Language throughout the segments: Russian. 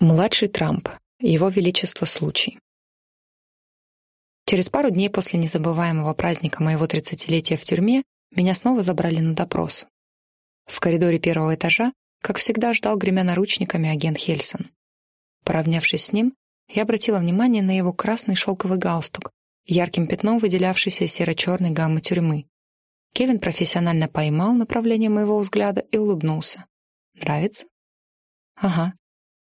Младший Трамп. Его Величество случай. Через пару дней после незабываемого праздника моего тридцатилетия в тюрьме меня снова забрали на допрос. В коридоре первого этажа, как всегда, ждал, гремя наручниками, агент Хельсон. Поравнявшись с ним, я обратила внимание на его красный шелковый галстук, ярким пятном выделявшийся серо-черной гаммы тюрьмы. Кевин профессионально поймал направление моего взгляда и улыбнулся. «Нравится?» «Ага», —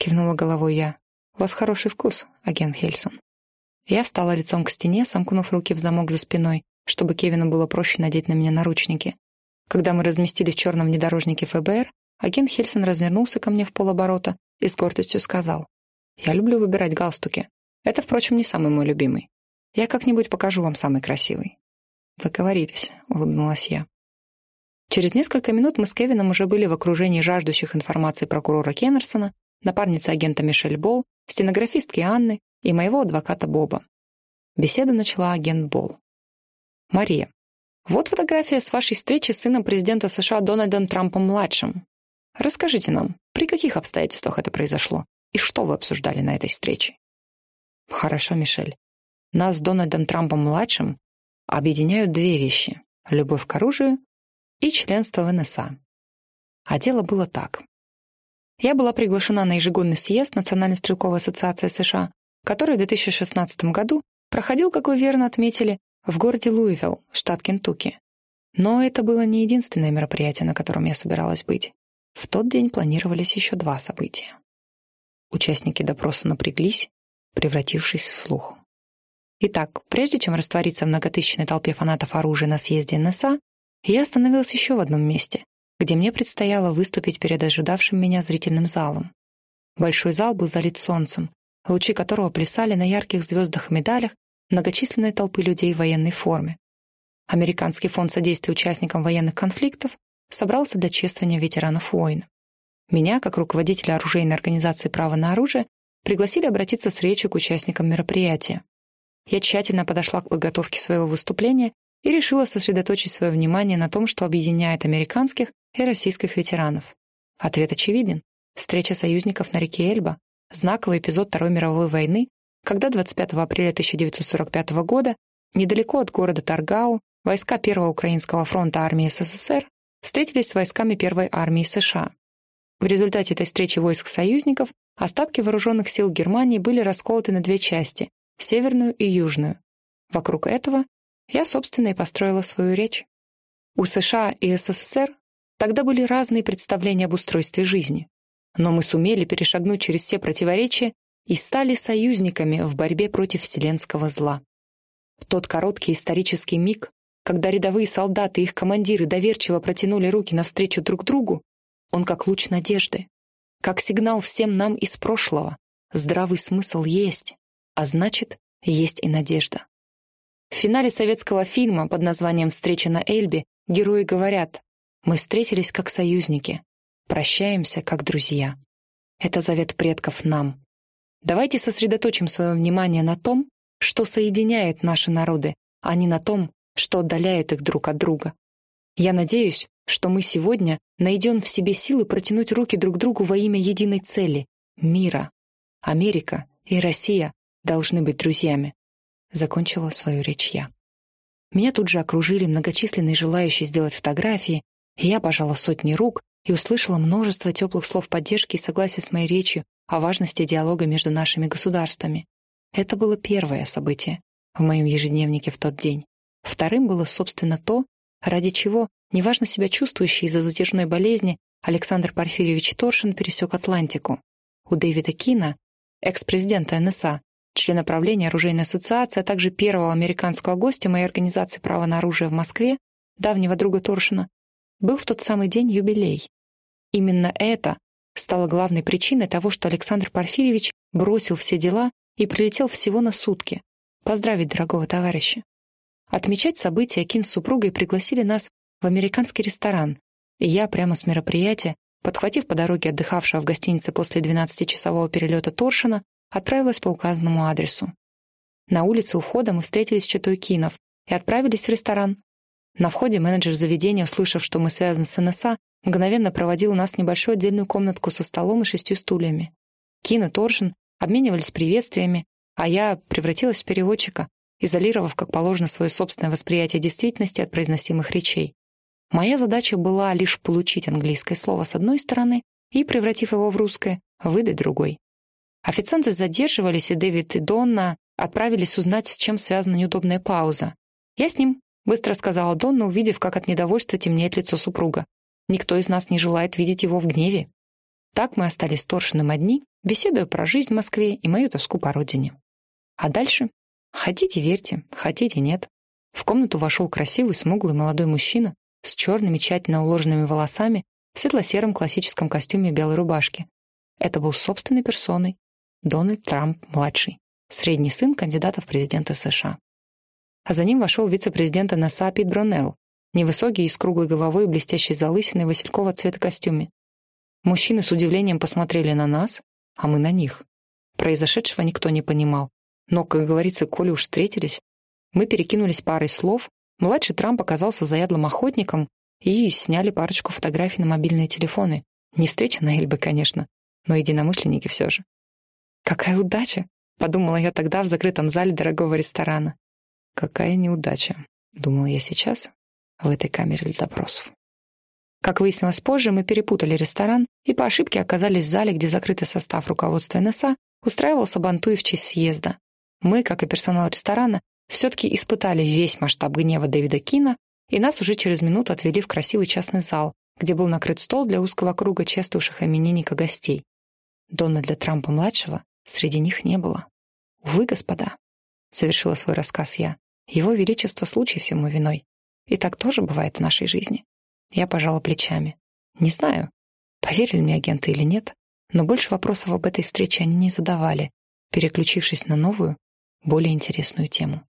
кивнула головой я. «У вас хороший вкус, агент Хельсон». Я встала лицом к стене, сомкнув руки в замок за спиной, чтобы Кевину было проще надеть на меня наручники. Когда мы разместили в черном внедорожнике ФБР, агент Хельсон развернулся ко мне в полоборота и с гордостью сказал. «Я люблю выбирать галстуки. Это, впрочем, не самый мой любимый. Я как-нибудь покажу вам самый красивый». «Договорились», — улыбнулась я. Через несколько минут мы с Кевином уже были в окружении жаждущих информации прокурора Кеннерсона, напарницы агента Мишель Болл, стенографистки Анны и моего адвоката Боба. Беседу начала агент Болл. «Мария, вот фотография с вашей встречи с сыном президента США Дональдом Трампом-младшим. Расскажите нам, при каких обстоятельствах это произошло и что вы обсуждали на этой встрече?» «Хорошо, Мишель. Нас с Дональдом Трампом-младшим объединяют две вещи — любовь к оружию и членство в НСА. А дело было так. Я была приглашена на ежегодный съезд Национальной стрелковой ассоциации США, который в 2016 году проходил, как вы верно отметили, в городе Луивилл, штат Кентукки. Но это было не единственное мероприятие, на котором я собиралась быть. В тот день планировались еще два события. Участники допроса напряглись, превратившись в слух. Итак, прежде чем раствориться в многотысячной толпе фанатов оружия на съезде НСА, я остановилась еще в одном месте, где мне предстояло выступить перед ожидавшим меня зрительным залом. Большой зал был залит солнцем, лучи которого плясали на ярких звездах и медалях многочисленной толпы людей в военной форме. Американский фонд содействия участникам военных конфликтов собрался для чествования ветеранов войн. Меня, как руководителя оружейной организации «Право на оружие», пригласили обратиться с речью к участникам мероприятия. Я тщательно подошла к подготовке своего выступления и решила сосредоточить свое внимание на том, что объединяет американских и российских ветеранов. Ответ очевиден. Встреча союзников на реке Эльба – знаковый эпизод Второй мировой войны, когда 25 апреля 1945 года недалеко от города Таргау войска Первого Украинского фронта армии СССР встретились с войсками Первой армии США. В результате этой встречи войск союзников остатки вооруженных сил Германии были расколоты на две части – северную и южную. Вокруг этого я, собственно, и построила свою речь. У США и СССР тогда были разные представления об устройстве жизни, но мы сумели перешагнуть через все противоречия и стали союзниками в борьбе против вселенского зла. В тот короткий исторический миг, когда рядовые солдаты и их командиры доверчиво протянули руки навстречу друг другу, он как луч надежды, как сигнал всем нам из прошлого. Здравый смысл есть, а значит, есть и надежда. В финале советского фильма под названием «Встреча на Эльбе» герои говорят «Мы встретились как союзники, прощаемся как друзья». Это завет предков нам. Давайте сосредоточим свое внимание на том, что соединяет наши народы, а не на том, что отдаляет их друг от друга. Я надеюсь, что мы сегодня найдем в себе силы протянуть руки друг другу во имя единой цели — мира. Америка и Россия должны быть друзьями закончила свою речь я. Меня тут же окружили многочисленные желающие сделать фотографии, я пожала сотни рук и услышала множество теплых слов поддержки и согласия с моей речью о важности диалога между нашими государствами. Это было первое событие в моем ежедневнике в тот день. Вторым было, собственно, то, ради чего, неважно себя чувствующий из-за затяжной болезни, Александр Порфирьевич Торшин пересек Атлантику. У Дэвида Кина, экс-президента НСА, члена правления оружейной ассоциации, а также первого американского гостя моей организации «Право на оружие» в Москве, давнего друга Торшина, был в тот самый день юбилей. Именно это стало главной причиной того, что Александр Порфирьевич бросил все дела и прилетел всего на сутки. Поздравить дорогого товарища. Отмечать события Кин с супругой пригласили нас в американский ресторан, и я прямо с мероприятия, подхватив по дороге отдыхавшего в гостинице после 12-часового перелета Торшина, отправилась по указанному адресу. На улице у входа мы встретились с Читой Кинов и отправились в ресторан. На входе менеджер заведения, услышав, что мы связаны с НСА, мгновенно проводил нас в небольшую отдельную комнатку со столом и шестью стульями. Кин и Торжин обменивались приветствиями, а я превратилась в переводчика, изолировав, как положено, свое собственное восприятие действительности от произносимых речей. Моя задача была лишь получить английское слово с одной стороны и, превратив его в русское, выдать другой. Официанты задерживались, и Дэвид и Донна отправились узнать, с чем связана неудобная пауза. «Я с ним», — быстро сказала Донна, увидев, как от недовольства темнеет лицо супруга. «Никто из нас не желает видеть его в гневе». Так мы остались с одни, беседуя про жизнь в Москве и мою тоску по родине. А дальше? Хотите — верьте, хотите — нет. В комнату вошел красивый, смуглый молодой мужчина с черными, тщательно уложенными волосами в светло-сером классическом костюме и белой рубашке. Это был собственной персоной Дональд Трамп-младший, средний сын кандидата в президенты США. А за ним вошел вице-президент НСА Пит Бронелл, невысокий и с круглой головой и блестящей залысиной василькового цвета костюме. Мужчины с удивлением посмотрели на нас, а мы на них. Произошедшего никто не понимал. Но, как говорится, коли уж встретились, мы перекинулись парой слов, младший Трамп оказался заядлым охотником и сняли парочку фотографий на мобильные телефоны. Не встреча на Эльбе, конечно, но единомышленники все же. «Какая удача!» — подумала я тогда в закрытом зале дорогого ресторана. «Какая неудача!» — думала я сейчас в этой камере для допросов. Как выяснилось позже, мы перепутали ресторан и по ошибке оказались в зале, где закрытый состав руководства НСА устраивал сабантуй в честь съезда. Мы, как и персонал ресторана, все-таки испытали весь масштаб гнева Дэвида Кина, и нас уже через минуту отвели в красивый частный зал, где был накрыт стол для узкого круга чествовавших именинника гостей. Дональда Трампа-младшего среди них не было. «Увы, господа», — завершила свой рассказ я, — «его величество случай всему виной. И так тоже бывает в нашей жизни». Я пожала плечами. Не знаю, поверили мне агенты или нет, но больше вопросов об этой встрече они не задавали, переключившись на новую, более интересную тему.